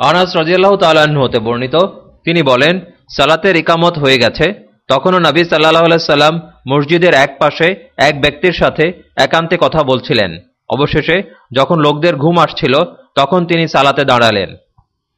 আনাস রাজিয়াল্লাহ তাল্লাহ্ন হতে বর্ণিত। তিনি বলেন, সালাতের ইকামত হয়ে গেছে। তখনও নবী সাল্লাহ সাল্লাম মসজিদের এক পাশে এক ব্যক্তির সাথে একান্তে কথা বলছিলেন। অবশেষে যখন লোকদের ঘুম আসছিল, তখন তিনি সালাতে দাঁড়ালেন।